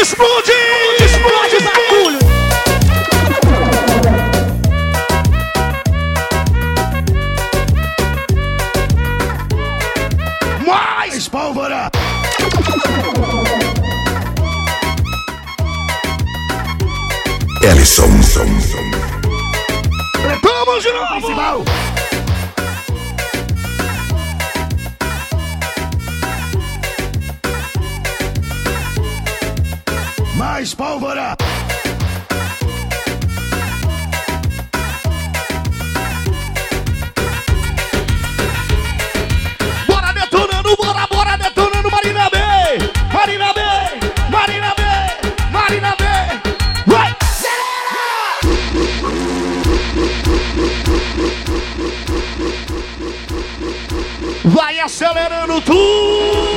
Explode! Explode bagulho! Mais pólvora! Ellison. Vamos de novo! Mais pólvora! Bora detonando, bora, bora detonando, Marina B! Marina B! Marina B! Marina B! Vai! Vai acelerando tudo!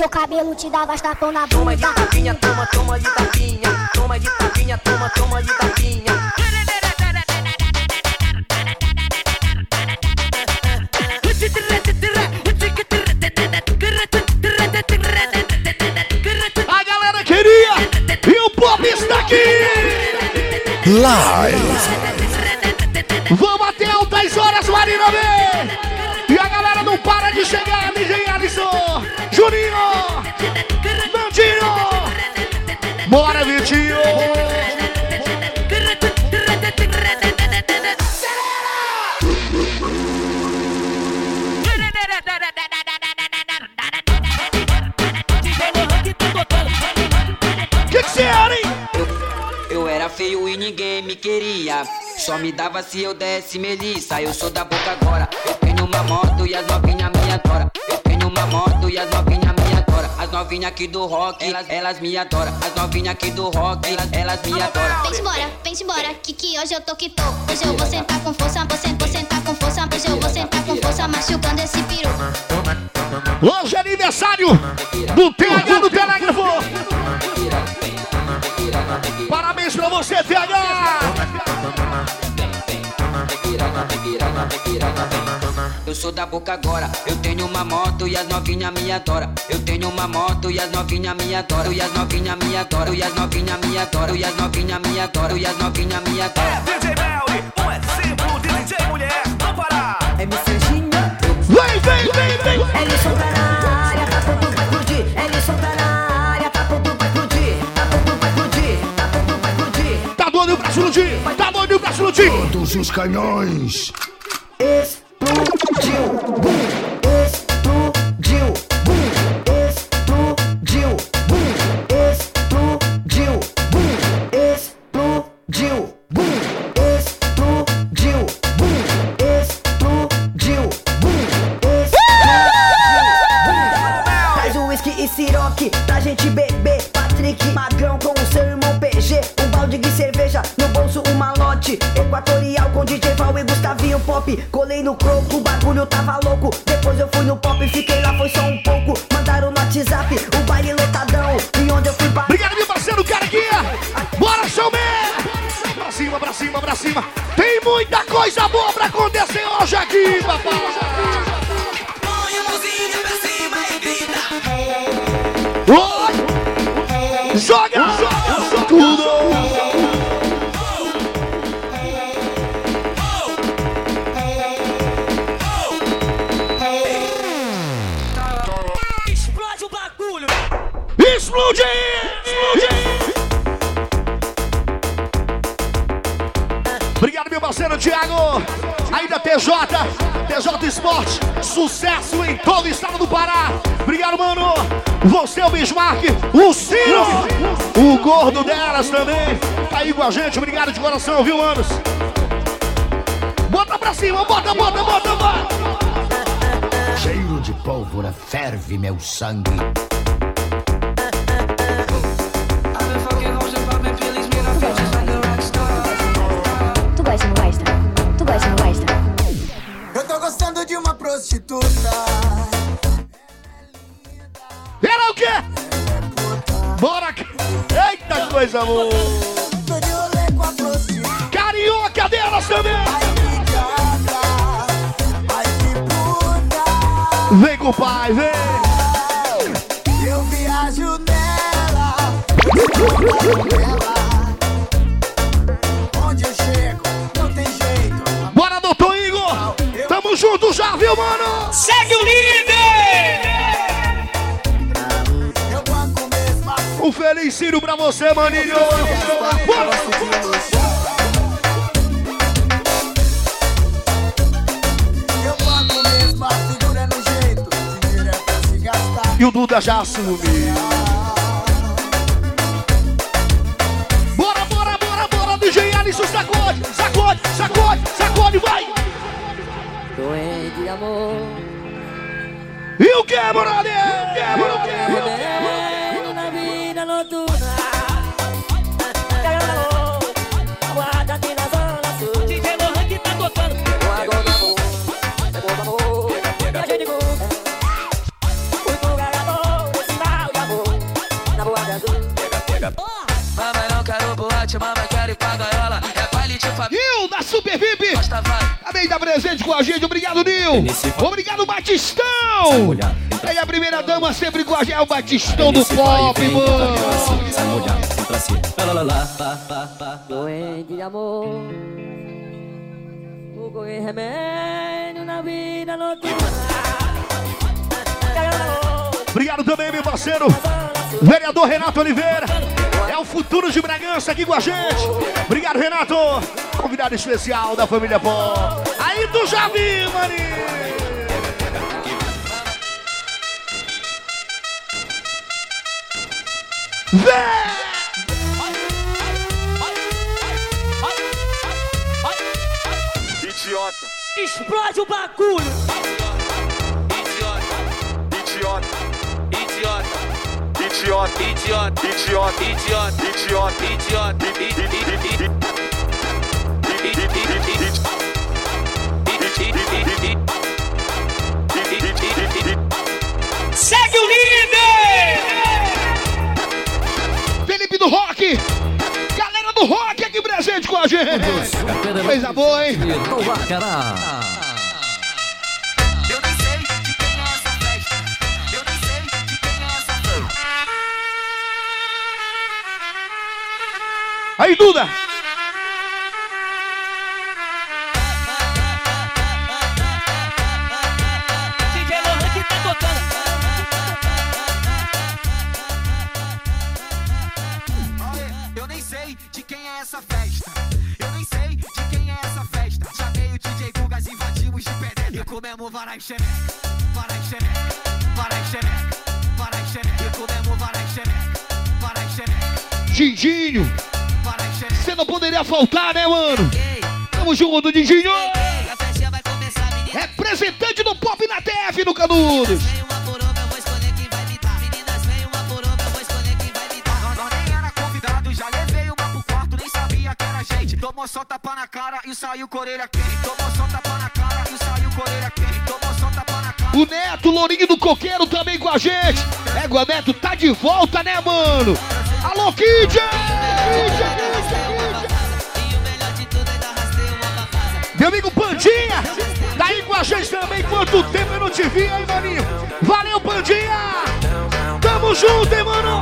Seu cabelo, te dar bastapão na Toma de bunda. tapinha, toma, toma de tapinha. Toma de tapinha, toma, toma de tapinha. A galera queria! E o Pop está aqui! Live. Vamos até altas horas, Marina B! E a galera não para de chegar, DJ Alisson! Juninho! Vitinho! Que. Que você era, hein? Eu era feio e ninguém me queria. Só me dava se eu desse melissa. Eu sou da boca agora. Eu tenho uma moto e as novinhas me adoram. Eu tenho uma moto e as novinhas me. As novinhas aqui do rock, elas, elas me adoram. As novinhas aqui do rock, elas, elas me adoram. Vem embora, vem embora, que que hoje eu tô que tô. Hoje eu vou sentar com força, vou sentar, vou sentar com força. Hoje eu vou sentar com força, machucando esse peru. Hoje é aniversário do TH do Telégrafo! Parabéns pra você, TH! Eu sou da boca agora. Eu tenho uma moto e as novinhas me adoram. Eu tenho uma moto e as novinhas me adoram. E as novinhas me adoram. E as novinhas me adoram. E as novinhas me adoram. E as novinhas me adoram. DJ Melly, um exemplo de DJ mulher, não parar. MC Anjinho, Vem, vem, vem, vem! Ellison tá na área, tá tudo vai explodir. Ellison tá na área, tá tudo vai explodir. Tá tudo vai explodir, tá tudo vai explodir. Tá doido pra explodir! Tá doido pra explodir! Todos os canhões. Explodiu, bum, Pop. Colei no croco, o bagulho tava louco. Depois eu fui no pop, fiquei lá, foi só um pouco. Mandaram no WhatsApp, o baile lotadão. E onde eu fui parar? Obrigado, meu parceiro, cara aqui! Bora, showman! Pra cima, pra cima, pra cima! Tem muita coisa boa pra acontecer hoje aqui, papai! Põe a Explode! Explode! Obrigado, meu parceiro Thiago! Aí da TJ, TJ Esporte, sucesso em todo o estado do Pará! Obrigado, mano! Você, o Bismarck, o Ciro, o gordo delas também, tá aí com a gente, obrigado de coração, viu, manos? Bota pra cima, bota, bota, bota, bota! Cheiro de pólvora ferve meu sangue. Boa! Carioca delas também! Vem com o pai, vem! Um feliz Ciro pra você, maninho! Bora! E o Duda já assumiu. Bora, bora, bora, bora, DJ Alisson, sacode, sacode, sacode, sacode, vai! Doente de amor. E o que, brother? E o que, brother? la notuna. Gosta vai. Também tá presente com a gente, obrigado, Nil! Obrigado, Batistão! Aí a primeira dama sempre com a gente, é o Batistão do pop, mano! Doente de amor. Vou correr remédio na vida noturna. Obrigado também, meu parceiro, vereador Renato Oliveira. É o futuro de Bragança aqui com a gente. Obrigado, Renato. Convidado especial da família Pó. Aí tu já viu, maninho. Vem! Idiota, Explode o bagulho! idiota, idiota, idiota, idiota, idiota, idiota, idiota, idiota, idiota, Segue o líder! Felipe do Rock! Galera do Rock aqui presente com a gente! Coisa boa, hein? Eu hay duda. faltar, né, mano? Tamo junto, Didinho! Representante do Pop na TF no Canudos! Tomou só tapa na cara e saiu Coreira quente. Tomou só tapa na cara e saiu Coreira quente. Tomou só tapa na cara. O Neto, Lourinho do Coqueiro também com a gente. Égua Neto tá de volta, né, mano? Alô, Kid! Kid, Kid! Meu amigo Pandinha! Tá aí com a gente também. Quanto tempo eu não te vi, hein, maninho? Valeu, Pandinha! Tamo junto, hein, mano?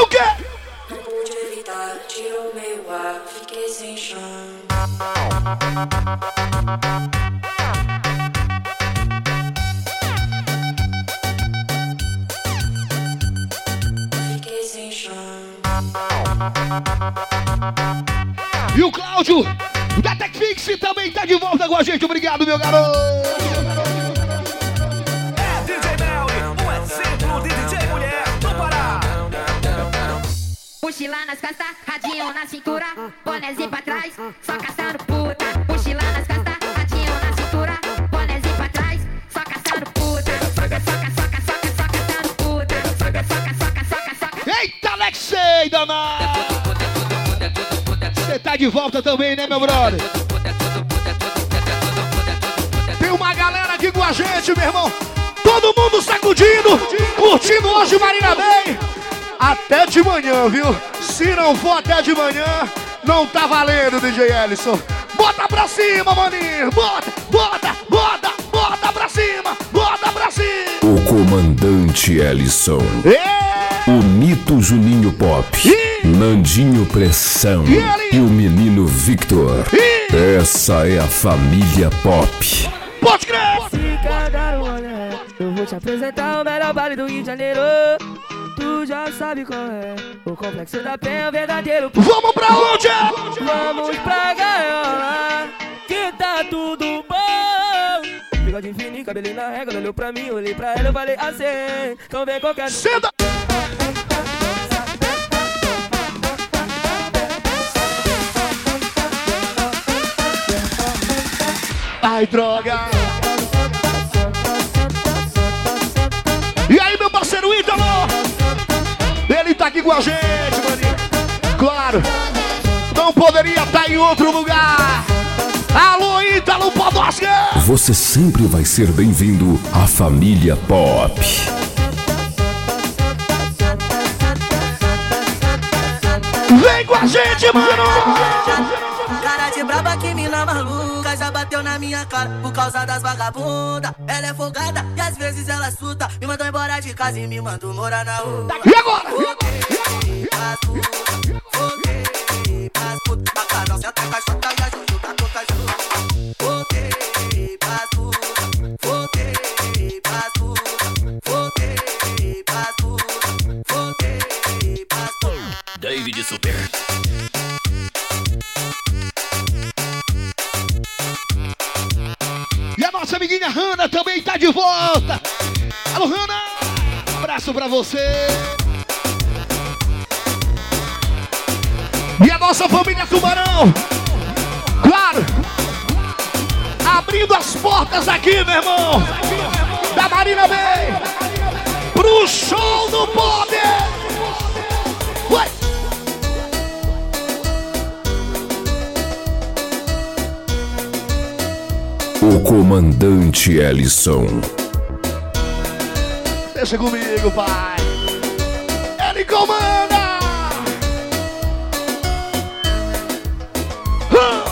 O quê? Não pude evitar, tirou meu ar, fiquei sem chão. E o Cláudio da TechFix também tá de volta com a gente. Obrigado, meu garoto! Mochila nas costas, radinho na cintura, bonézinho pra trás, só caçando puta. Mochila nas costas, radinho na cintura, bonézinho pra trás, só caçando puta. Soca, soca, soca, soca, só caçando puta. Soca, soca, soca, soca, soca. Eita, Alexei danado. Você tá de volta também, né, meu brother? Tem uma galera aqui com a gente, meu irmão. Todo mundo sacudindo, curtindo hoje Marina Bay. Até de manhã, viu? Se não for até de manhã, não tá valendo, DJ Ellison. Bota pra cima, maninho. Bota, bota, bota, bota pra cima. Bota pra cima. O comandante Ellison. É. O mito Juninho Pop. Ih. Nandinho Pressão. E ele? E o menino Victor. Essa é a família Pop. Pode crer. Um olhar. Eu vou te apresentar o melhor baile do Rio de Janeiro. Já sabe qual é. O complexo da penha é o verdadeiro. Vamos pra onde? Vamos pra gaiola, que tá tudo bom. Bigode fininho, cabelinho na régua, ela olhou pra mim, olhei pra ela, eu falei assim. Então vem qualquer. Senta. Ai, droga. Aqui com a gente, maninho. Claro, não poderia estar em outro lugar. Alô, Ítalo Podosca! Você sempre vai ser bem-vindo à família Pop. Vem com a gente, mano! Cara de braba que mina maluca Já bateu na minha cara por causa das vagabundas Ela é folgada e às vezes ela suta Me mandou embora de casa e me mandou morar na rua. E agora? Voltei pras putas, voltei pras putas Bacanal, senta caixota e a Juju tá contagiando pras putas Voltei pras putas, voltei pras putas. David Super. Hanna também tá de volta. Alô, Hanna! Abraço pra você. E a nossa família Tubarão. Claro. Abrindo as portas aqui, meu irmão. Da Marina Bay. Pro show do Bob. Vai. O comandante Ellison. Deixa comigo, pai. Ele comanda. Hã?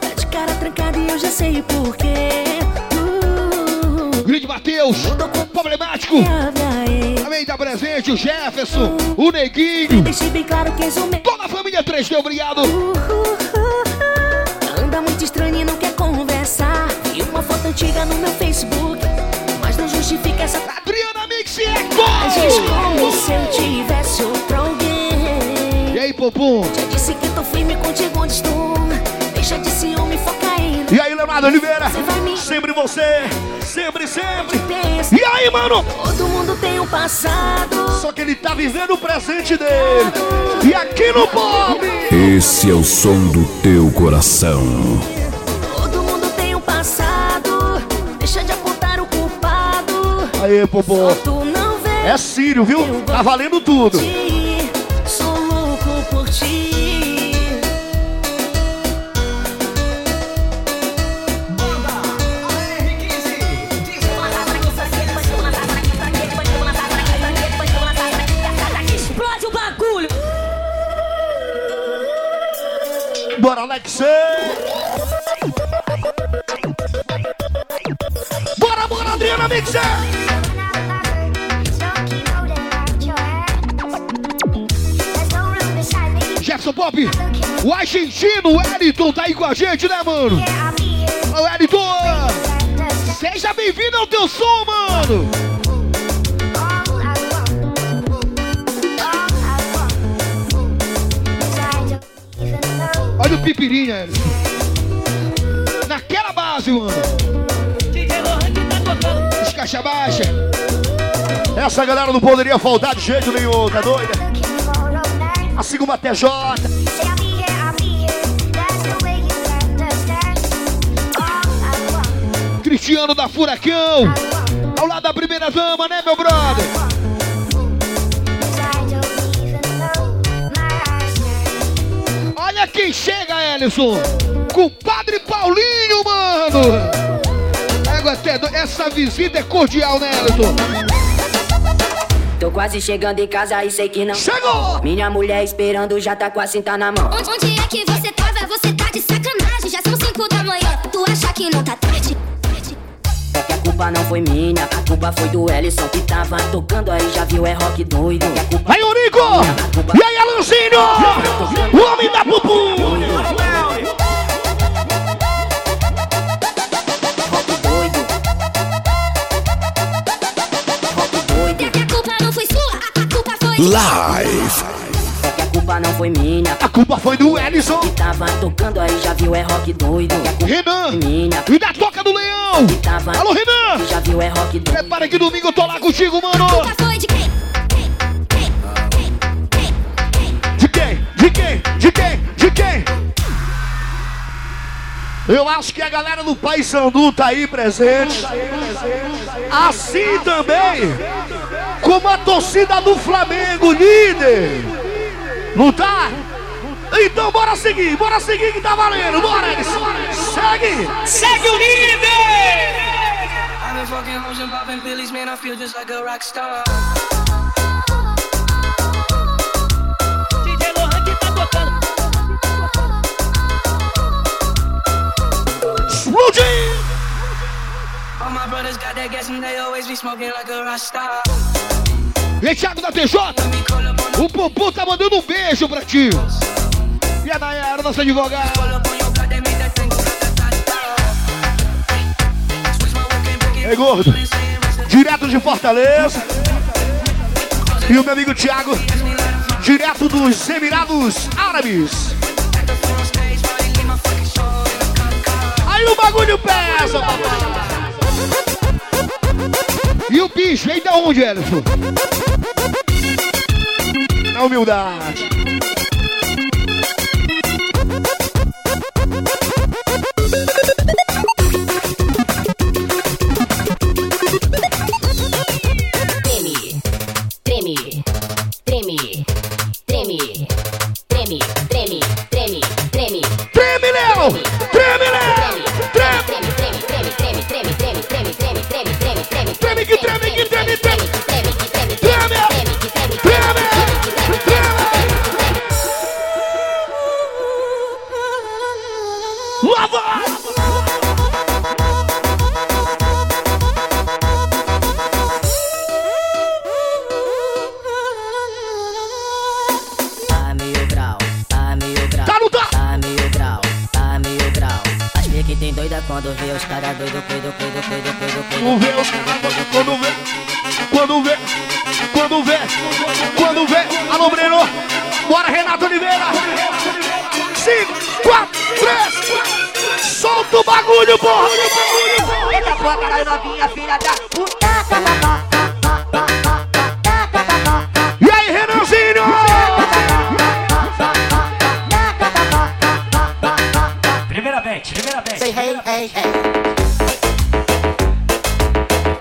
Tá de cara trancada e eu já sei porquê. Uh, Grande Matheus. Problemático. Também tá presente o Jefferson, o Neguinho. Deixe bem claro que és o meu. Toda a família 3D, obrigado. Anda muito estranho e não quer conversar. Vi uma foto antiga no meu Facebook. Mas não justifica essa Adriana Mix é Agis como se eu tivesse outro alguém. E aí, Popum? Já disse que tô firme contigo onde estou. Deixa de ciúme, foca aí. E aí, Leonardo Oliveira? Sempre você, sempre, sempre. E aí, mano? Todo mundo tem um passado. Só que ele tá vivendo o presente dele. E aqui no Bob. Esse é o som do teu coração. Todo mundo tem um passado. Deixa de apontar o culpado. Aí, Popô. É sírio, viu? Tá valendo tudo. Sou louco por ti. Bora, Alex. Bora, bora, Adriana Mix. Jefferson Pop, o argentino Wellington tá aí com a gente, né, mano? Ô, Wellington, seja bem-vindo ao teu som, mano. Pipirinha, ele. Naquela base, mano. Os caixa baixa. Essa galera não poderia faltar de jeito nenhum, tá doida? A TJ. Cristiano da Furacão. Ao lado da primeira dama, né, meu brother? Quem chega, Ellison? Compadre Paulinho, mano! Do- essa visita é cordial, né, Ellison? Tô quase chegando em casa e sei que não. Chegou! Minha mulher esperando já tá com a cinta na mão. Onde, onde é que você tava? Você tá de sacanagem. Já são cinco da manhã. Tu acha que não tá culpa não foi minha, a culpa foi do Ellison que tava tocando aí, já viu, é rock doido. Aí, Eurico! E aí, Alanzinho? O homem da Pupu! É que a culpa não foi sua, a, a culpa foi Live. Culpa não foi minha, A culpa foi do Ellison. que tava tocando aí, já viu, é rock doido. Renan! minha, E da Toca do Leão! que tava Alô, Renan! já viu, é rock doido. Prepara que domingo eu tô lá contigo, mano! culpa foi de quem? De quem? De quem? De quem? De quem? Eu acho que a galera do Pai Sandu tá aí presente. Assim também como a torcida do Flamengo, líder. Não tá? Então bora seguir, bora seguir que tá valendo, bora eles. Segue! Segue o líder! I've been fucking hoes and popping pillies, man. I feel just like a rock star. DJ Lohan que tá tocando. Explodiu! All my brothers got that gas and they always be smoking like a rock star. E Thiago da TJ, o Popô tá mandando um beijo pra ti. E a Nayara, nossa advogada. Ei, gordo. Direto de Fortaleza. E o meu amigo Thiago, direto dos Emirados Árabes. Aí o bagulho pesa, papai. E o bicho vem da onde, Ellison? Na humildade.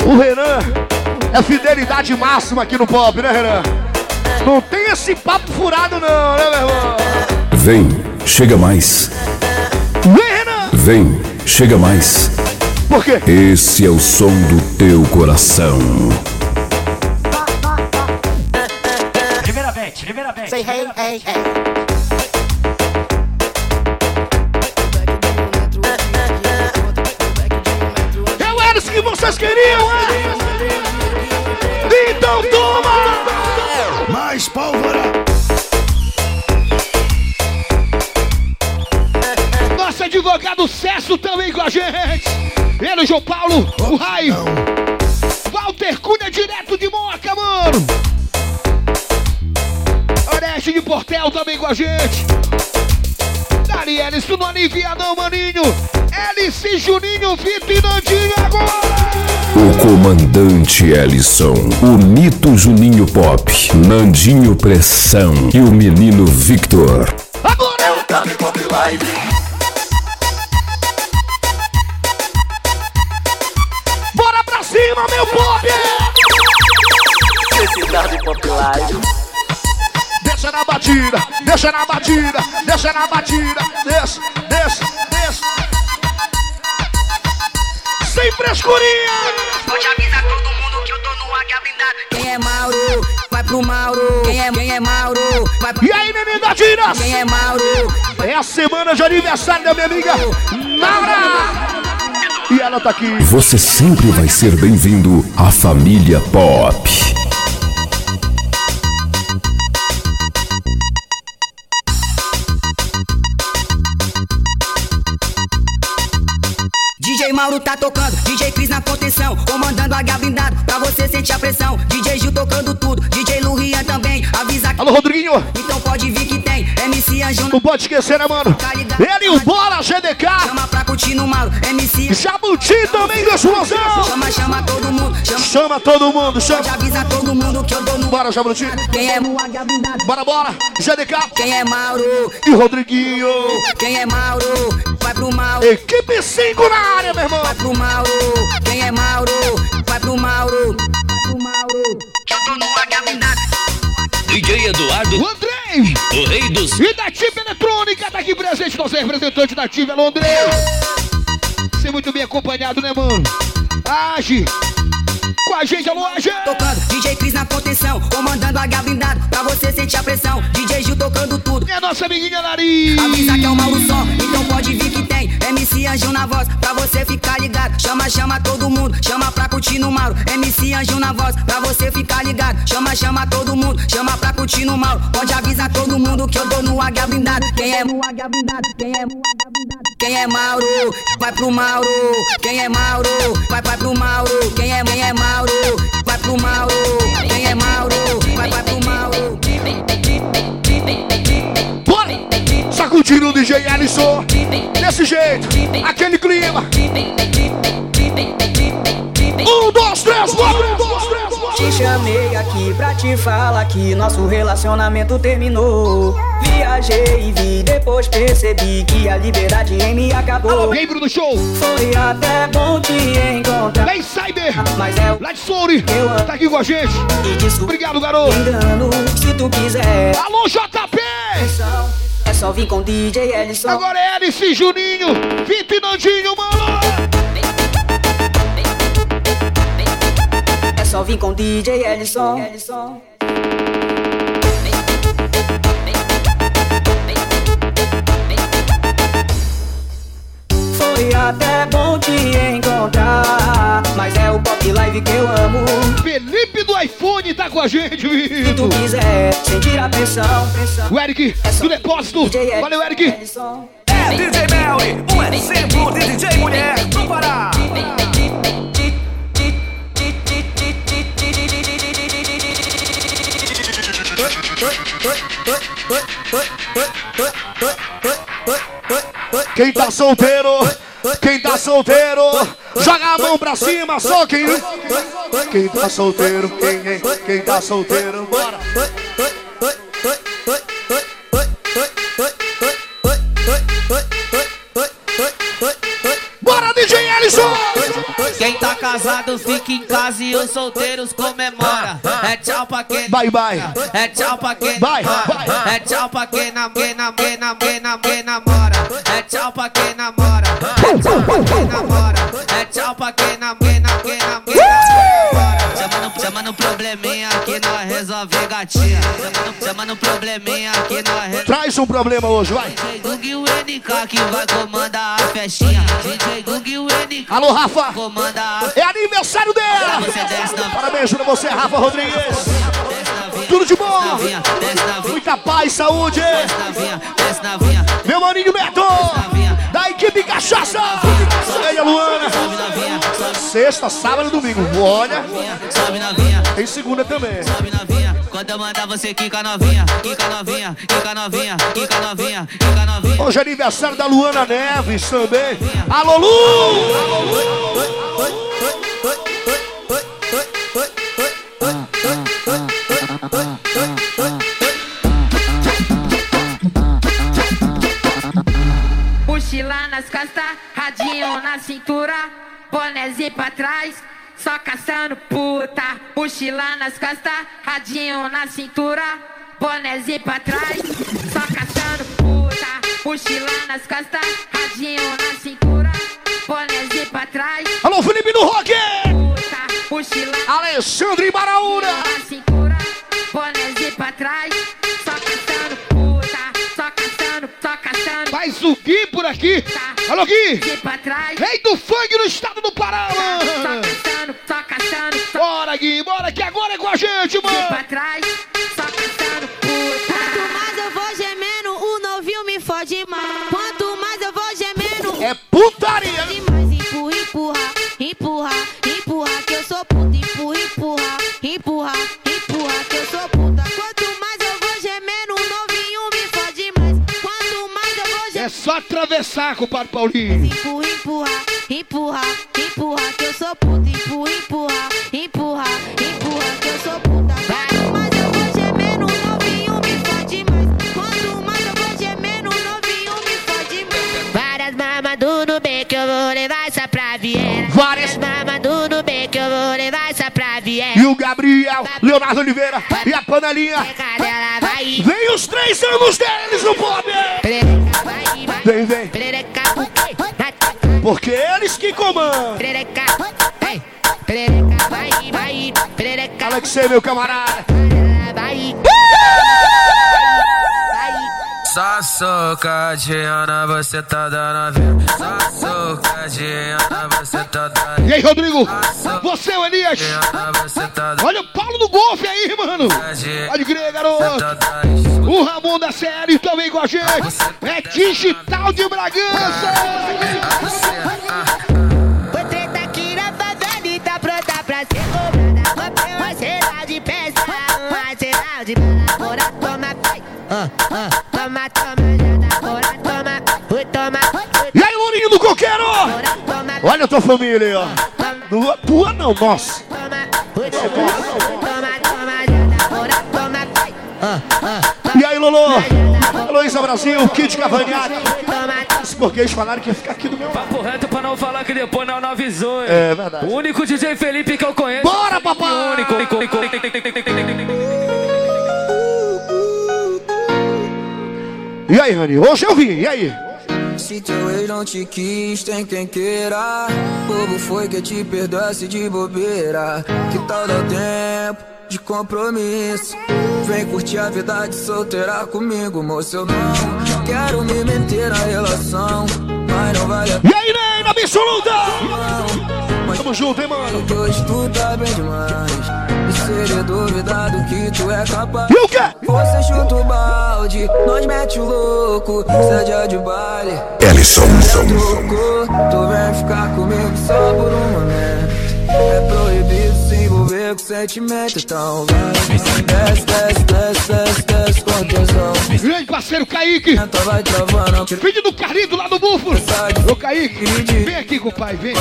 O Renan é fidelidade máxima aqui no pop, né, Renan? Não tem esse papo furado, não, né, meu irmão? Vem, chega mais. Vem, Renan! Vem, chega mais. Por quê? Esse é o som do teu coração. Primeiramente, primeiramente. Say hey, hey, hey. João Paulo, o Raio. Walter Cunha, direto de Moca, mano. Oreste de Portel também com a gente. Darielle, isso não alivia não, maninho. Hélice, Juninho, Vitor e Nandinho agora. O comandante Ellison, o mito Juninho Pop, Nandinho Pressão e o menino Victor. Agora é o Dame Pop Live! Batida, deixa na batida, deixa, deixa, deixa. Sem frescurinha! Pode avisar todo mundo que eu tô no águia blindado. Quem é Mauro, vai pro Mauro. Quem é, quem é Mauro, vai pro E aí, neném da Tiras? Quem é Mauro? É a semana de aniversário da minha amiga Nara! E ela tá aqui. Você sempre vai ser bem-vindo à família Pop. Tá tocando, DJ Cris na contenção, comandando a águia blindado, pra você sentir a pressão. DJ Gil tocando tudo, DJ Lu Rian também, avisa que Alô, Rodriguinho! então pode vir que Não pode esquecer, né, mano? Ele e o Bola GDK! chama pra curtir no Mauro, MC Jabuti também da explosão! chama, chama todo mundo, chama, Chama todo mundo, chama! pode avisar todo mundo que eu dou no Bora, Jabuti! Quem é? Bora, bora! GDK Quem é Mauro? e Rodriguinho! Quem é Mauro? Vai pro Mauro. Equipe 5 na área, meu irmão! Vai pro Mauro, quem é Mauro? Vai pro Mauro, vai pro Mauro. Que eu tô no blindado. DJ Eduardo, O O rei dos E da TIP Eletrônica tá aqui presente, nosso representante da TIP, alô, André! Você muito bem acompanhado, né, mano? Age! Com a gente, alô, Age! Tocando, DJ Cris na contenção, comandando a blindado, pra você sentir a pressão. DJ Gil tocando tudo. A nossa amiguinha Nariz! Avisa que é o Mauro som, então pode vir que tem. MC Anjão na voz, pra você ficar ligado. Chama, chama todo mundo, chama pra curtir no Mauro. MC Anjão na voz, pra você ficar ligado. Chama, chama todo mundo, chama pra curtir no Mauro. Pode avisar todo mundo que eu dou no águia blindado. Quem é no águia blindado? Quem é no águia blindado? Quem é Mauro? Vai pro Mauro. Quem é Mauro? Vai, vai pro Mauro. Quem é, quem é Mauro? Vai pro Mauro. Quem é Mauro? Vai, vai pro Mauro. Bora! Sacudindo o DJ Alisson! Desse jeito! Aquele clima! Um, dois, três, bora! Um, dois, três! Te chamei aqui pra te falar que nosso relacionamento terminou. Viajei e vi, depois percebi que a liberdade em mim acabou. Vem, Bruno Show! Foi até bom te encontrar. Vem, Cyber! Mas é o de Souri! Tá aqui com a gente! Obrigado, garoto! engano, se tu quiser. Alô, JP! É só vir com DJ Ellison. Agora é Alice Juninho! Vitor Nandinho, mano! É só vir com DJ Ellison. Foi até bom te encontrar. Mas é o Pop Live que eu amo. Felipe do iPhone tá com a gente, Se tu Vitor! quiser sentir a pressão, pressão. O Eric do depósito! Valeu, Eric! É DJ Melly, um exemplo de DJ mulher do Pará. Quem tá solteiro, quem tá solteiro, joga a mão pra cima, só quem. Quem tá solteiro, quem, é? quem tá solteiro, bora. Bora, DJ Ellison! Quem tá casado fica em casa e os solteiros comemora. É tchau pra quem Vai, vai. É tchau pra quem namora. vai. É tchau pra quem nam- quem nam- quem nam- quem nam- quem namora. É tchau pra quem namora. É tchau pra quem namora. É tchau pra quem nam- quem nam- quem nam- quem namora. Chama no, chama no probleminha que nós resolve gatinha. Chama no, chama no probleminha que nós resolve. Traz um problema hoje, vai. DJ Gug e o NK que vai comandar a festinha. DJ E. Alô, Rafa! Comanda É aniversário dela! Parabéns pra você, Rafa Rodrigues! Tudo de bom! Muita paz, saúde! Meu maninho Beto! Da equipe Cachaça! Ei, a Luana! Sexta, sábado e domingo. Olha! Tem segunda também. Sobe na vinha. Quando eu mandar você quica novinha, quica novinha, quica novinha, quica novinha, quica novinha. Hoje é aniversário da Luana Neves também. Alô, Lu! Mochila nas costas, radinho na cintura, bonézinho pra trás, só caçando puta. Mochila nas costas, radinho na cintura, bonézinho pra trás, só caçando puta. Mochila nas costas, radinho na cintura, bonézinho pra trás. Alô, Felipe do Rock! Puta, mochila Alexandre Baraúna! na cintura, bonézinho pra trás, o Gui por aqui! Alô, Gui! Rei do funk no estado do Pará, Só mano! caçando, só caçando, só Bora, Gui, bora que agora é com a gente, pra mano! trás, só caçando puta. Quanto mais eu vou gemendo, o novinho me fode mais. Quanto mais eu vou gemendo, É putaria! demais. Empurra, empurra, empurra, empurra, que eu sou puta. Empurra, empurra, empurra, só atravessar, compadre Paulinho! Empurra, empurra, empurra, empurra, que eu sou puta. Empurra, empurra, empurra, empurra, que eu sou puta. Quanto mais eu vou gemendo, novinho me fode mais. Quanto mais eu vou gemendo, novinho me fode mais. Várias mamas do que eu vou levar essa pra Viena. Várias. mamas do que eu vou levar essa pra Viena. E o Gabriel, Leonardo Oliveira e a panelinha. Vem os três anos deles no vai, vai. Vem, vem. Porque eles que comandam! Alexei, meu camarada! vai. Só socadinha na você tá dando a ver. Só socadinha na você tá dando E aí, Rodrigo? Você, o Elias? tá Olha o Paulo do golfe aí, mano! Pode crer, garoto! O Ramon da série também com a gente! É digital de Bragança! Foi treta aqui na favela e tá pronta pra ser cobrada. Comprei um arsenal de peça, um arsenal de bala. Toma. Ah, ah. Toma, toma, toma, toma. E aí, Lourinho do Coqueiro? Olha a tua família aí, ó! Tua, tua não, nossa! Ah, ah. E aí, Lolo? Heloísa Brasil, Kid Isso porque eles falaram que ia ficar aqui do meu lado. Papo reto pra não falar que depois não, não avisou. É verdade. O único DJ Felipe que eu conheço. Bora, papai! O único, único, único, E aí, Rani? Hoje eu vim, e aí? Se teu ex não te quis, tem quem queira. Bobo foi que te perdoasse de bobeira. Que tal dar tempo de compromisso? Vem curtir a vida de solteira comigo, moço. Eu não quero me meter na relação, mas não vale a E aí, Ney, na absoluta! Tamo junto, hein, mano? Que hoje tu tá bem demais. Seria duvidado que tu é capaz. E o quê? Você chuta o balde, nós mete o louco. Seja de baile. Ellison. Trocou, tu vem ficar comigo só por um momento. É se com sentimento, então vai. Desce, desce, desce, desce, desce com tesão. Grande parceiro Kaique! Vai travando. Filho do Carlito lá do Búfalo! Ô Kaique, vem aqui, compadre, vem!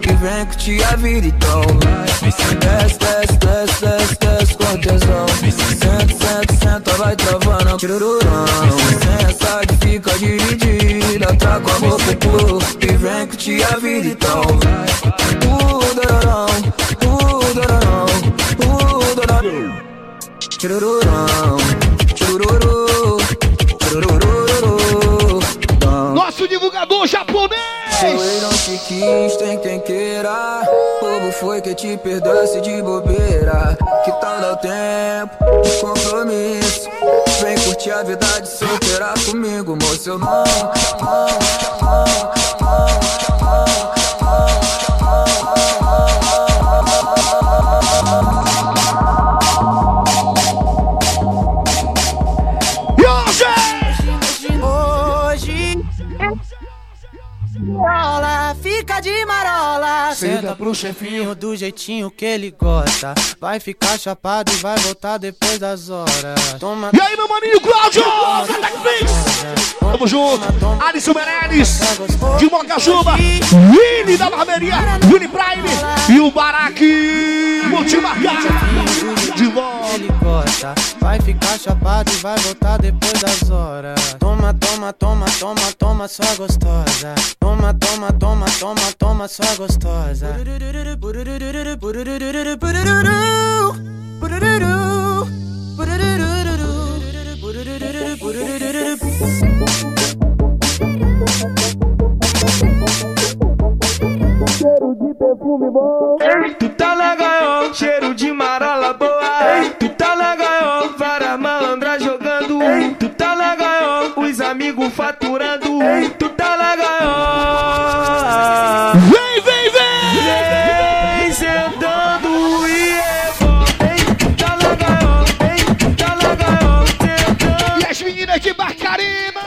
Que vem curtir a vida, então vai. Desce, desce, desce, desce, desce com tesão. Senta, senta, senta, vai travando. Tirururão. Que fica dividida. Tá com a boca pro que vem curtir a vida, então vai. Dororão, uh. Nosso divulgador japonês! Ex não te quis, tem quem queira. Bobo foi que te perdoasse de bobeira. Que tal dar o tempo de compromisso? Vem curtir a vida de solteira comigo, moço. Eu não, não, não, não, E Marola, fica de marola. Senta pro chefinho do jeitinho que ele gosta. Vai ficar chapado e vai voltar depois das horas. Toma. E aí, meu maninho Cláudio? Tamo junto! Alisson Meirelles, de Mocajuba, Willy da Barbearia, Willy Prime e o Baraque volta. Tá? Vai ficar chapado e vai voltar depois das horas. Toma, toma, toma, toma, toma, só gostosa. Toma, toma, toma, toma, toma, só gostosa. Cheiro de perfume bom. Tu tá legal, cheiro de marala boa. Tu tá na gaiola. Vem, vem, vem! Vem sentando e é tu tá na gaiola, tu tá na gaiola, sentando. E as meninas de Barcarena!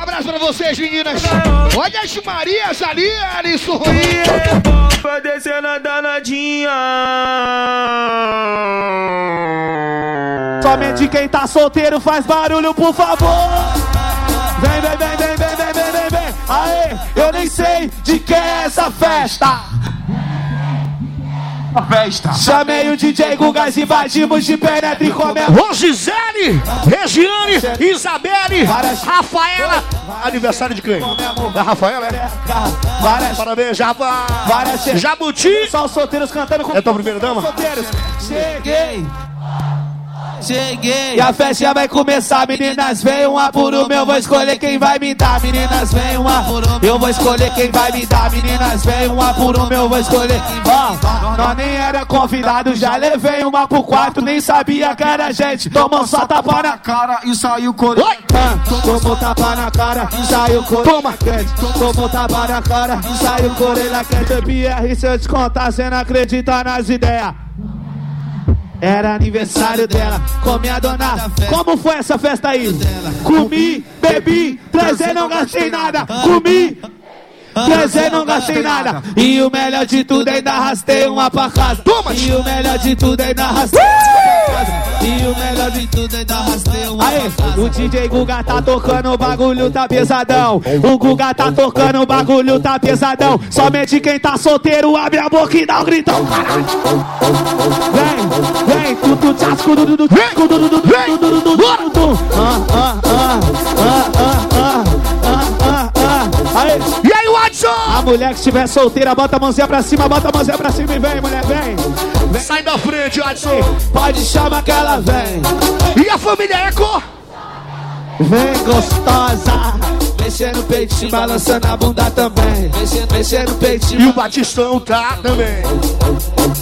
Abraço pra vocês, meninas! Olha as Marias ali, Alisson! Vai descendo a danadinha. Somente quem tá solteiro faz barulho, por favor. Vem, vem, vem, vem, vem, vem, vem, vem, vem. Aê, eu nem sei de quem é essa festa. Festa. Chamei o DJ Gugas, invadimos de penetra e comemos. Rosizele, Regiane, Isabelle, Rafaela. Aniversário de quem? Da Rafaela, é? Várias, Parabéns, Java. várias. Jabuti. Só os solteiros cantando com É tua primeira dama? solteiros. Cheguei. Cheguei. E a festa vai começar, meninas, vem uma por uma, eu vou escolher quem vai me dar. Meninas, vem uma por uma, eu vou escolher quem vai me dar. Meninas, vem uma por uma, eu vou escolher. Ó, nós nem era convidado, já levei uma pro quarto, nem sabia que era gente. Tomou só tapa na cara e saiu cor. Tomou tapa na cara e saiu cor. Toma, quente. Tomou tapa na cara e saiu corelha quente. Pierre, se eu te contar, cê não acredita nas ideias. Era aniversário dela, com minha dona. Como foi essa festa aí? Comi, bebi, trazer não gastei nada. Comi, trazer não gastei nada. E o melhor de tudo ainda arrastei uma pra casa. E o melhor de tudo ainda arrastei uma pra casa. E o melhor de tudo ainda arrastei uma Aí, o DJ Guga tá tocando, o bagulho tá pesadão. O Guga tá tocando, o bagulho tá pesadão. Somente quem tá solteiro abre a boca e dá um gritão, caralho. Vem, vem, tu tu tchasco, du du du, du du du du, du du vem, A mulher que estiver solteira, bota a mãozinha pra cima, bota a mãozinha pra cima e vem, mulher, vem. vem. Sai da frente, Watson. Pode chamar que ela vem. E a família Eco? Vem, gostosa. Mexendo o peitinho, balançando a bunda também. Mexendo, o peito. E o Batistão tá também.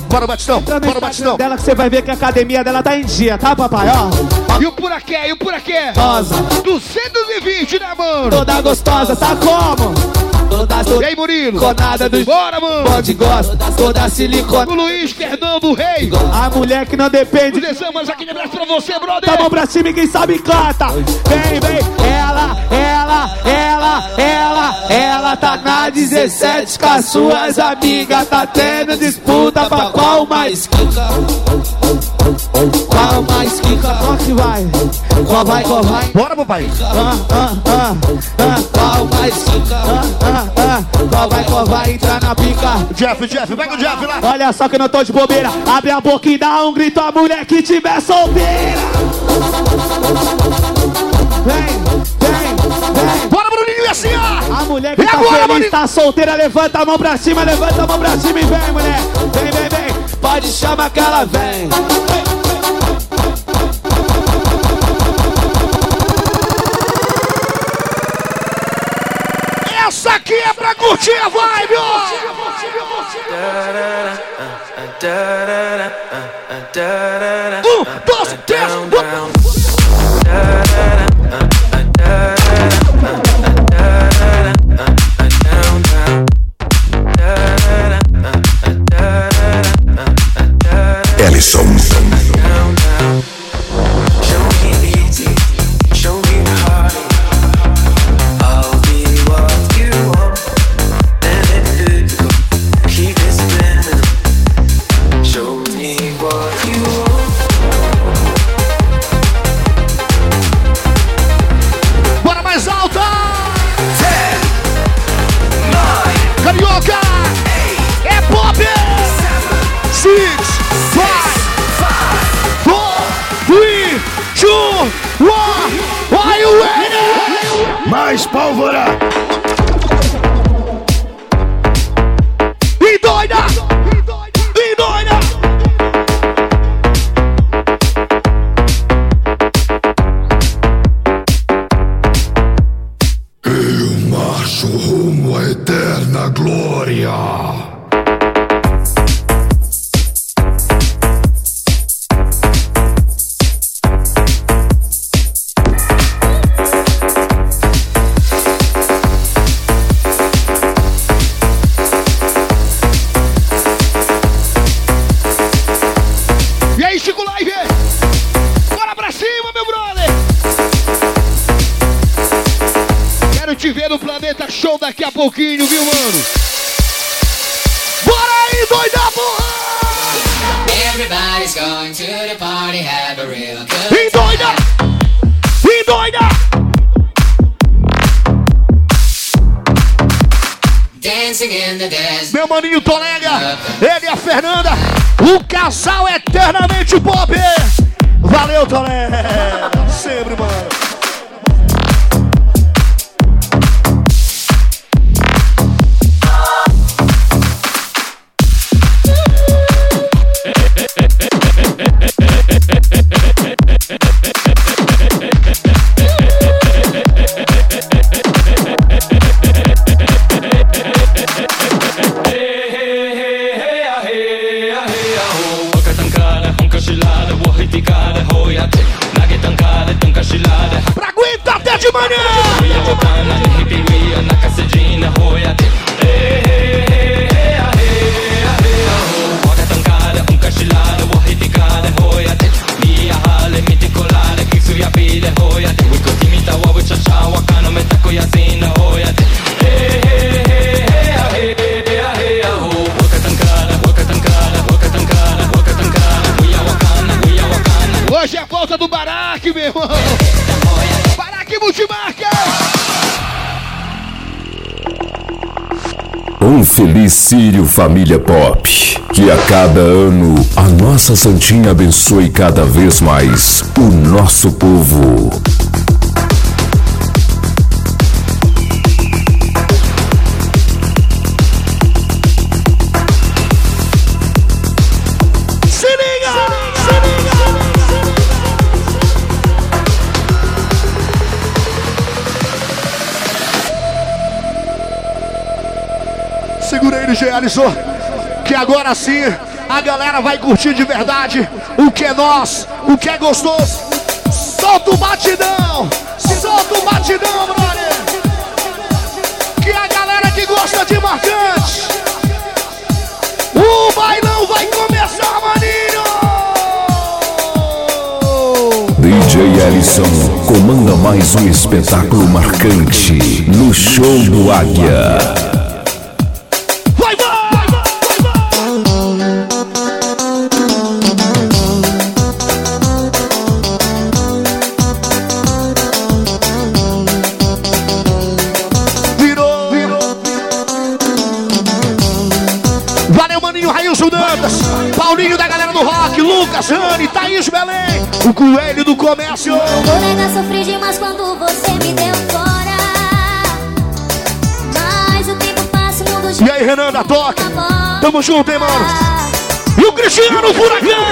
Bora, Batistão, Entrando bora, Batistão. dela que você vai ver que a academia dela tá em dia, tá, papai? Ó. E o Puraquê, é, e o Puraquê? Rosa. 220, né, mano? Toda gostosa, tá como? Toda E aí, Murilo? siliconada dos Bora, mano. Pode gosta, toda O silicona. Luiz Fernando o Rei. A mulher que não depende de Desamos aqui de abraço pra você, brother. Tá mão pra cima e quem sabe canta. Vem, vem, ela, ela, ela, ela, ela tá na 17 com as suas amigas. Tá tendo disputa pra qual mais. Qual mais que vai? Qual vai, qual vai? Bora, papai. Ah, ah, ah, ah, qual mais quica? Ah, ah, ah, qual vai, qual vai entrar na pica? Jeff, Jeff, pega o Jeff lá. Olha só que eu não tô de bobeira. Abre a boca e dá um grito a mulher que tiver solteira. Vem, vem, vem. Bora, Bruninho, assim, ó. A mulher que E tá agora, feliz, Bruninho? tá solteira, levanta a mão pra cima, levanta a mão pra cima e vem, mulher. Vem, vem, vem. Pode chamar que ela vem. Essa é pra curtir a vibe, ó. Um, dois, três, um. Pólvora! Maninho Tolega, ele e a Fernanda, o casal eternamente pop! Valeu, Tolega! Sempre, mano! Um feliz Sírio Família Pop. Que a cada ano a nossa Santinha abençoe cada vez mais o nosso povo. G. Alisson, que agora sim a galera vai curtir de verdade o que é nós, o que é gostoso. Solta o batidão! Solta o batidão, brother! Que a galera que gosta de marcante! O bailão vai começar, maninho! DJ Ellison comanda mais um espetáculo marcante no show do Águia. O coelho do comércio. Vou negar, sofri demais quando você me deu fora. Mas o tempo passa, o mundo E aí, Renan da Toca, tamo junto, hein, mano? E o Cristiano Furacão.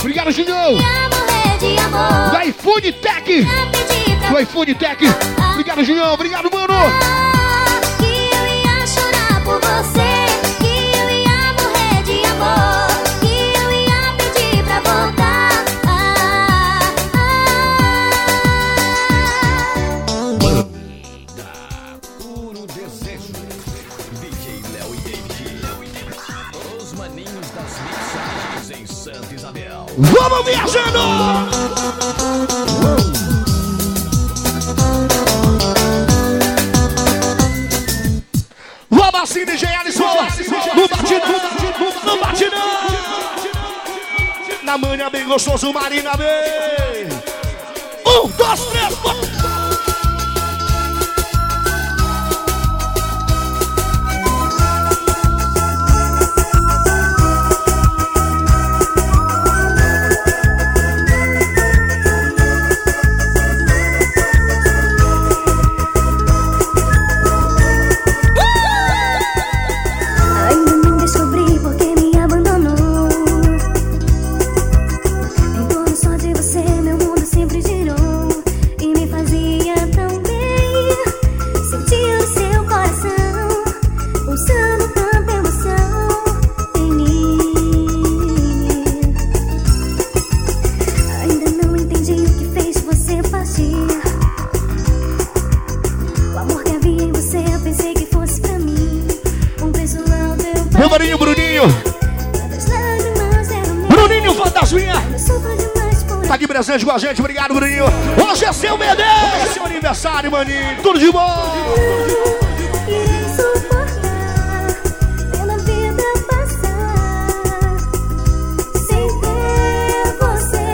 Obrigado, Julião. Do iPhone Tech. Do iPhone Tech. Obrigado, Julião. Obrigado, mano. Que eu ia chorar por você. Que eu ia morrer de amor. Que eu ia pedir pra voltar. Ah, Puro desejo. DJ Léo e David. Os maninhos das mixagens em Santa Isabel. Vamos viajando! Vamos assim, DJ Alisson! No batidão! No batidão! Na manhã bem gostoso, Marina bem! Um, dois, três, quatro! Presente com a gente, obrigado, Bruninho. Hoje é seu bebê, é seu aniversário, maninho. Tudo de bom. Irei suportar pela vida passar sem ter você.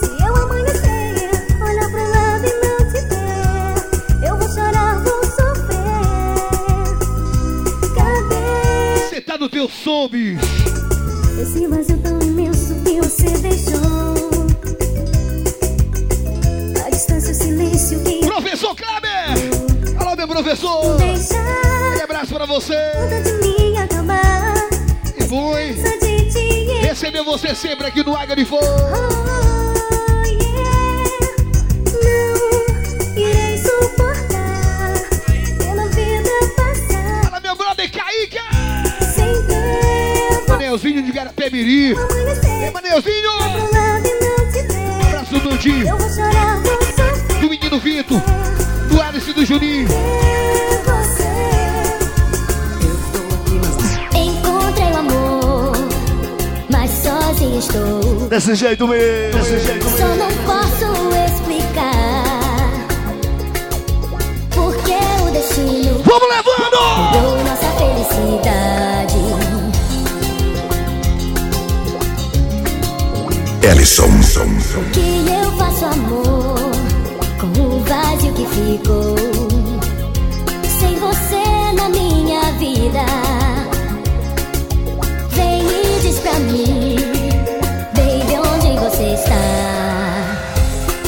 Se eu amanhecer, olhar pro lado e não te ver, eu vou chorar, vou sofrer. Cadê Você tá no teu som, bicho. esse vazio tão imenso que você deixou? Professor! Um abraço pra você! E te Recebeu você sempre aqui no Águia de Fogo! Irei suportar pela vida passar Fala, meu brother Kaique! sem ter Manelzinho de Garapé-Miri! Ei, Manelzinho! te ver. Abraço do sofrer Do menino Vitor! Juninho! você. Encontrei o amor, mas sozinha estou. Desse jeito mesmo! Desse jeito Só não posso explicar porque o destino Vamos levando! nossa felicidade. Ellison. O que eu faço, amor, vazio que ficou sem você na minha vida? Vem e diz pra mim, baby, onde você está?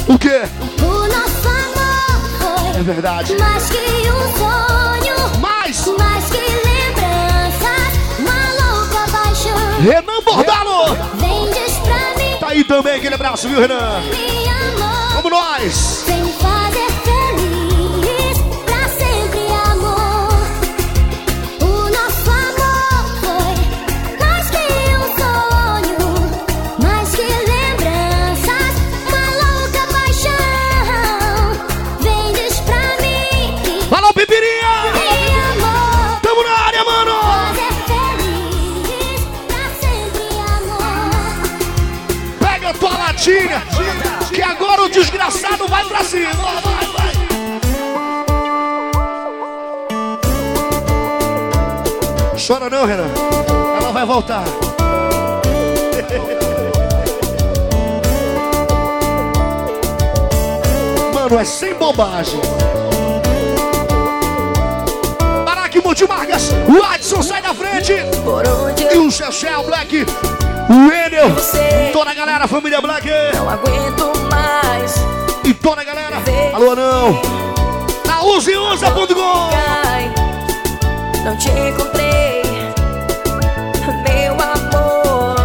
O quê? O nosso amor É foi verdade! mais que um sonho, Mais! mais que lembranças, uma louca paixão. Renan Bordalo! Vem diz pra mim, Tá aí também aquele abraço, viu, Renan? Vamos nós! Vem fazer cima! Vai, vai! Chora não, Renan. Ela vai voltar. Mano, é sem bobagem. Baraque Multimarcas, o Adson sai da frente. E o Chechel Black, o Enel, toda a galera, família Black. Não aguento mais. E toda a galera. Alô, não. Na useusa.com. Não te encontrei, meu amor.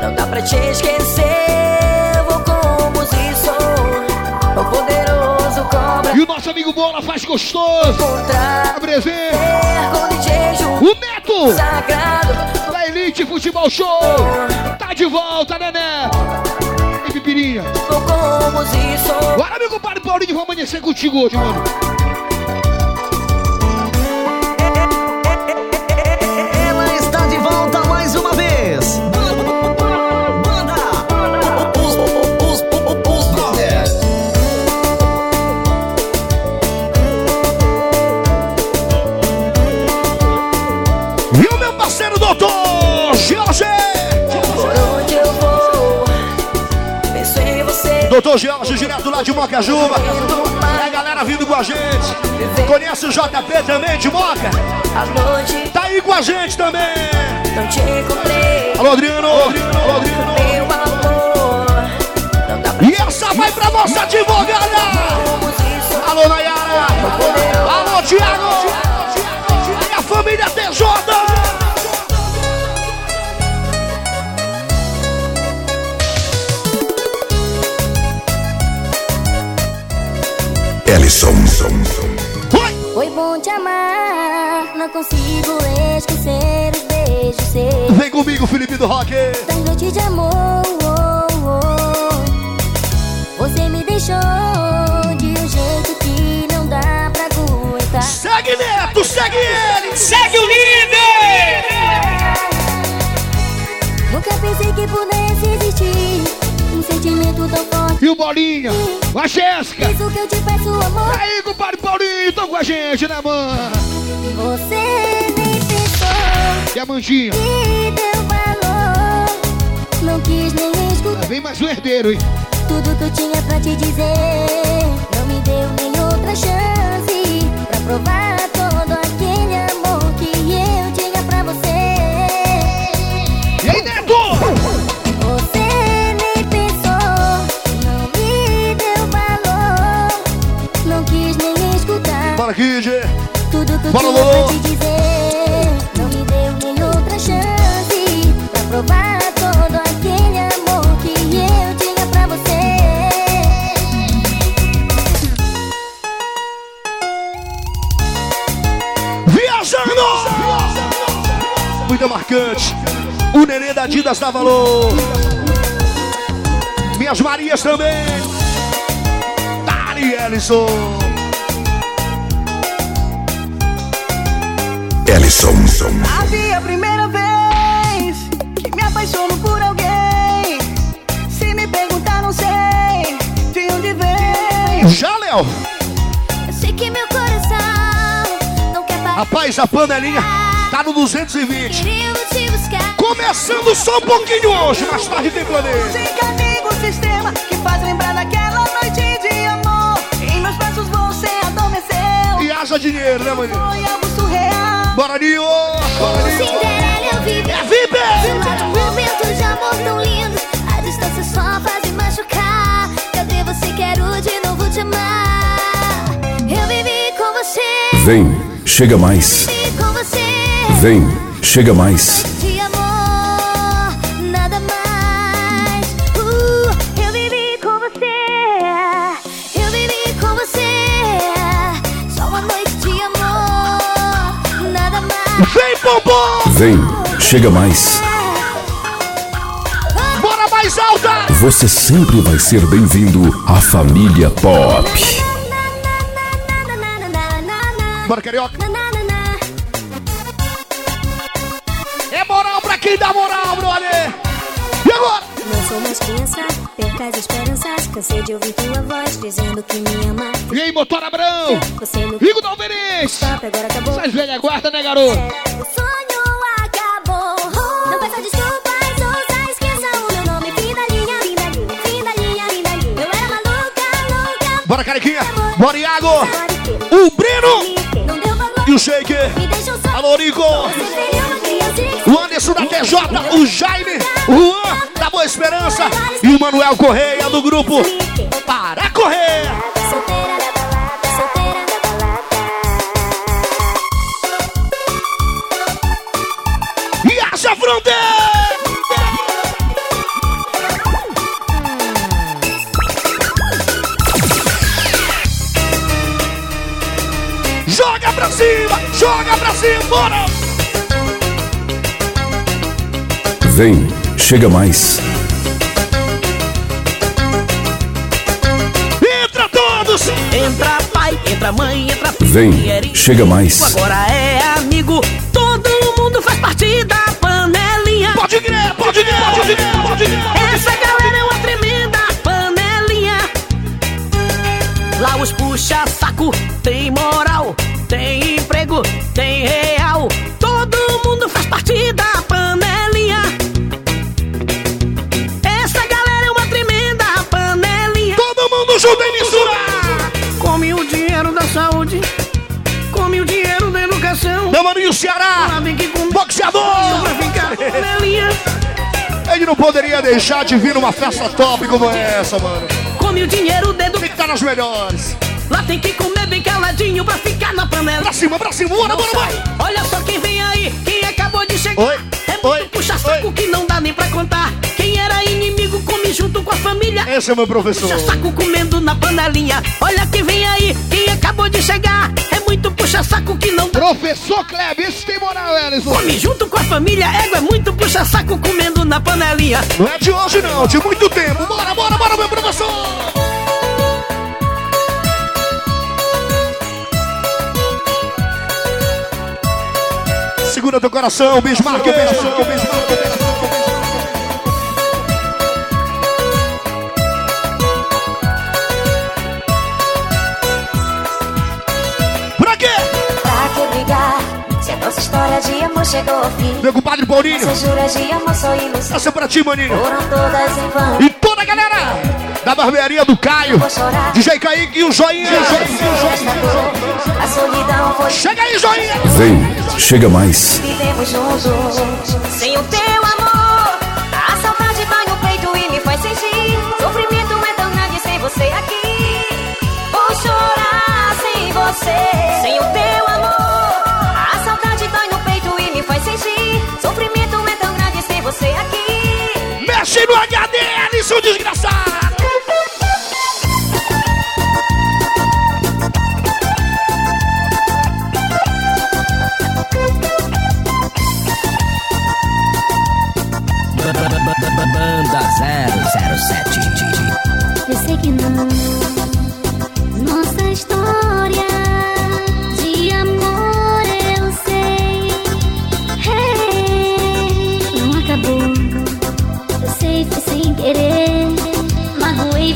Não dá pra te esquecer. Vou como se sou, o poderoso cobra. E o nosso amigo Bola faz gostoso. Encontrar Apresenta o Neto sagrado. da Elite Futebol Show. Tá de volta, Nené. E Pipirinha. Vou como se sou. Bora, compadre Paulinho, vou amanhecer contigo hoje, mano. Doutor Jorge, direto lá de Mocajuba. E a galera vindo com a gente. Conhece o JP também de Moca? Tá aí com a gente também. não te encontrei, Alô, Adriano. Alô, Adriano. meu amor. E essa vai pra nossa advogada. Alô, Nayara. Alô, Thiago. Ellison. Foi bom te amar, não consigo esquecer os beijos seus. Vem comigo, Felipe do Rock. Das noites de amor, oh, oh. você me deixou de um jeito que não dá pra aguentar. Segue Neto, segue ele. Segue o líder! Nunca pensei que pudesse existir sentimento tão forte. E o Bolinha, a Jéssica. Isso que eu te peço, amor. E aí, compadre Paulinho, tão com a gente, né, mano? Você nem pensou. E a Mandinha? Me deu valor. Não quis nem escutar. Vem mais um herdeiro, hein? Tudo que eu tinha pra te dizer. Não me deu nem outra chance. Pra provar Bora, Kid. Tudo que eu Bora, pra te dizer, não me deu nem outra chance pra provar todo aquele amor que eu tinha pra você. Viajando! Muito marcante. O nenê da Adidas dá valor. Minhas Marias também. Dali, Ellison. Ellison. Havia a primeira vez que me apaixono por alguém. Se me perguntar, não sei de onde vem. Já, Léo? Eu sei que meu coração não quer parar. Rapaz, a panelinha tá no 220. Querendo te buscar. Começando só um pouquinho hoje, mais tarde tem planeta. Música amigo, o sistema que faz lembrar daquela noite de amor. Em meus braços você adormeceu. E haja dinheiro, né, maninho? Bora, Nio! Bora, Nio! Cinderela eu vivi. É Vibe! Gelado, momentos de amor tão lindos. A distância só faz me machucar. Cadê você? Quero de novo te amar. Eu vivi com você. Vem, chega mais. Vivi com você. Vem, chega mais. Vem, chega mais. Bora mais alta! Você sempre vai ser bem-vindo à família Pop. Bora, Carioca! É moral pra quem dá moral, brother! E agora? Não sou mais criança, as esperanças. Cansei de ouvir tua voz dizendo que me ama. E aí, motor Abrão? Rigo do acabou. Essas velhas guarda, né, garoto? O sonho acabou. Não peça desculpas, ouça, esqueça o meu nome. Fim da linha, fim da linha, fim da linha, fim da linha. Eu era maluca, louca. Bora, Cariquinha! Bora, Iago! O Breno! E o Shake! Alô. O Anderson da TJ, o Jaime, o Juan Boa Esperança e o Manuel Correia do grupo Para Correr. E haja fronteira! Joga pra cima, joga pra cima, bora! Vem, chega mais. Entra todos! Entra pai, entra mãe, entra Vem, filho. chega mais. Agora é Ele não poderia deixar de vir numa festa top como essa, mano. Come o dinheiro da Tem que estar nas melhores. Lá tem que comer bem caladinho pra ficar na panela. Pra cima, pra cima, bora, bora, bora! Olha só quem vem aí, quem acabou de chegar. Oi, é muito puxa-saco que não dá nem pra contar. Com a família. Esse é meu professor. Puxa-saco comendo na panelinha. Olha quem vem aí, quem acabou de chegar. É muito puxa-saco que não dá. Professor Kleber, esse tem moral, Ellison. Come junto com a família, égua é muito puxa-saco comendo na panelinha. Não é de hoje, não, de muito tempo. Bora, bora, bora, meu professor! Segura teu coração, Bismarck. Bismarck, Bismarck, história de amor chegou ao fim. Meu compadre Paulinho. Nossas juras de amor só ilusão. Essa é pra ti, maninho. Foram todas em vão. E toda a galera da barbearia do Caio. DJ Kaique e o Joinha. A solidão foi. Chega aí, Joinha! Vem, chega mais. Vivemos juntos. Sem o teu amor, a saudade vai no peito e me faz sentir. Sofrimento é tão grande sem você aqui. Vou chorar sem você. Sem o teu amor, Mexe no HD, Alisson desgraçado! Banda 007.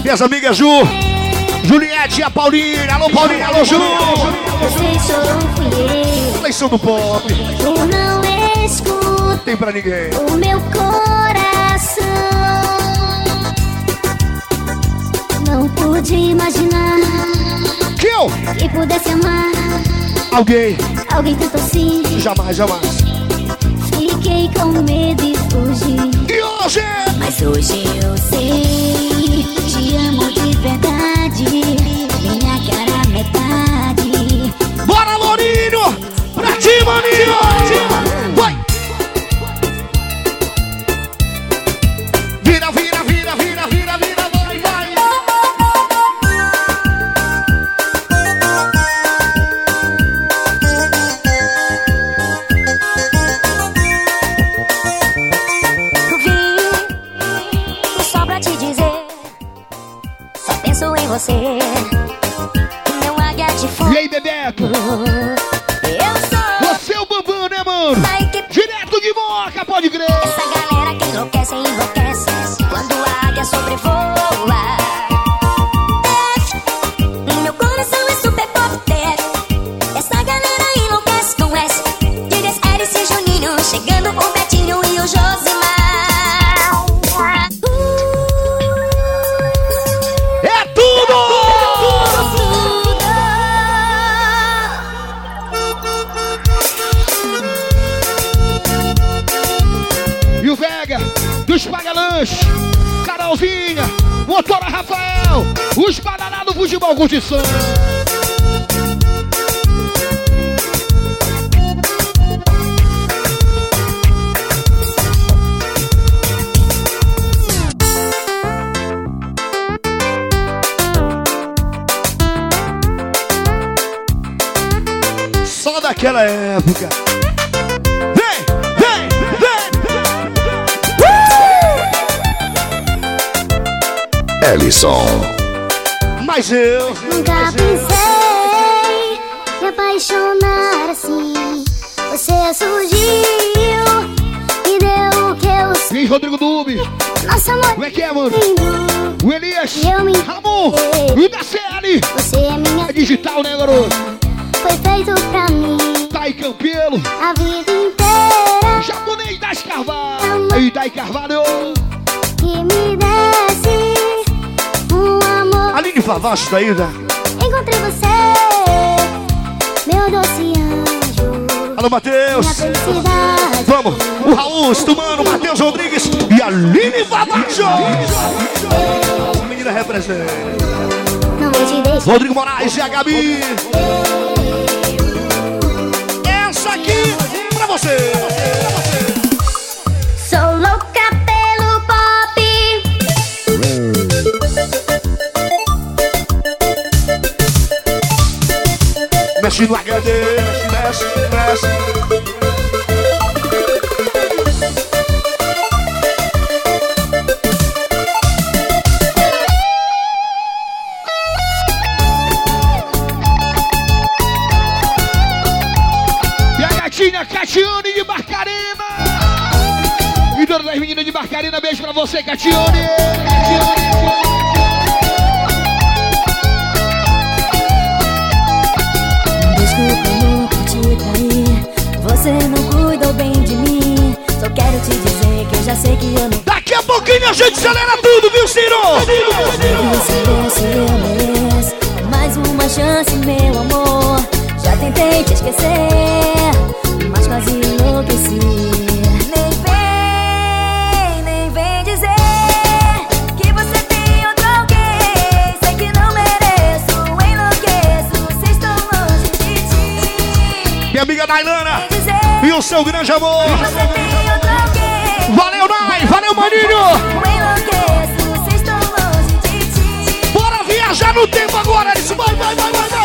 Minhas amigas Ju, Juliette e a Paulinha. Alô, Paulinha, alô, Ju! Eleição do pop. Eu não escuto Tem pra ninguém. o meu coração. Não pude imaginar Que eu? que pudesse amar Alguém. alguém tanto assim. Jamais, jamais. Fiquei com medo e fugi. E hoje? Mas hoje eu sei. Te amo de verdade. Minha cara é metade. Bora, Lourinho! Pra ti, maninho! Vai! Daquela época. Vem, vem, vem! Ellison. Mas eu. Nunca pensei me apaixonar assim. Você surgiu e deu o que eu E aí, Rodrigo Dube? Nossa, amor. Como é que é, mano? O Elias, Eu me Ramon, e da CL. Você é minha É digital, né, garoto? foi feito pra mim A vida inteira. japonês das Carvalho. E Dai Carvalho. Que me desse um amor. Aline Favacho daí, né? Encontrei você, meu doce anjo. Alô, Matheus. Vamos, o Raul, Stumano, Matheus Rodrigues e Aline Favacho. A menina representa. Rodrigo Moraes e a Gabi. Você. Sou louca pelo pop. Mexe no HD, mexe, mexe. Barcarena, beijo pra você, Catiane. Desculpa, amor, por te trair. Você não cuidou bem de mim. Só quero te dizer que eu já sei que eu não. Daqui a pouquinho a gente acelera tudo, viu, Ciro? Mereço mais uma chance, meu amor. Já tentei te esquecer, mas quase enlouqueci. Minha amiga Nailana e o seu grande amor. Valeu, Nai! Valeu, Maninho! Bora viajar no tempo agora, Alice! Vai, vai, vai, vai,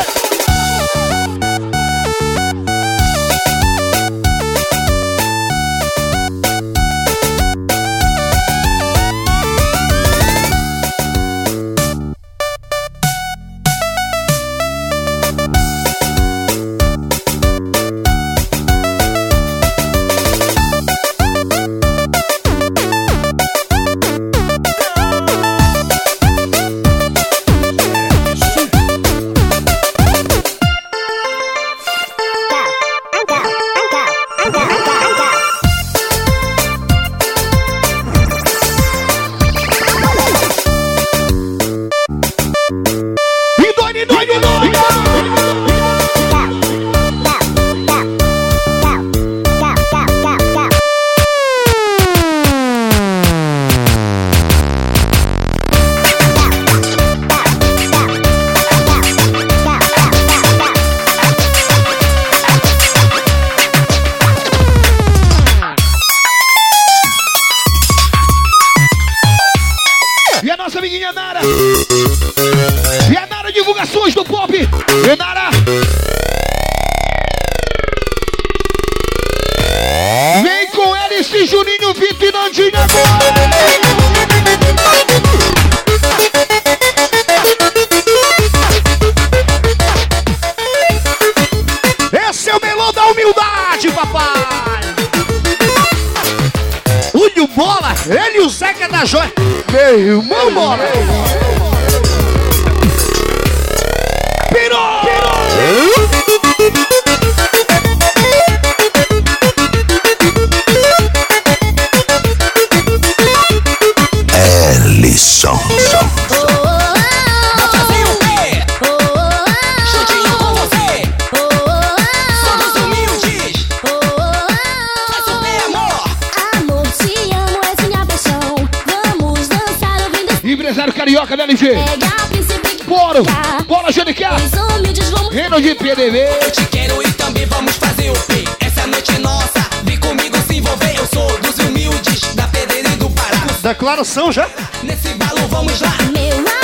Declaração já. Nesse balo vamos lá.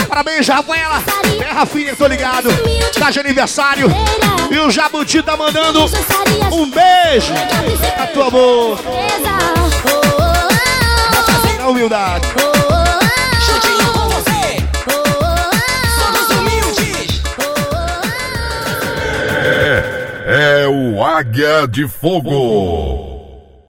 Parabéns, Rafaela. Terra Filha, tô ligado. Tá de aniversário. E o Jabuti tá mandando um beijo na tua boca. Na humildade. Juntinho com você. Somos humildes. É, é o Águia de Fogo.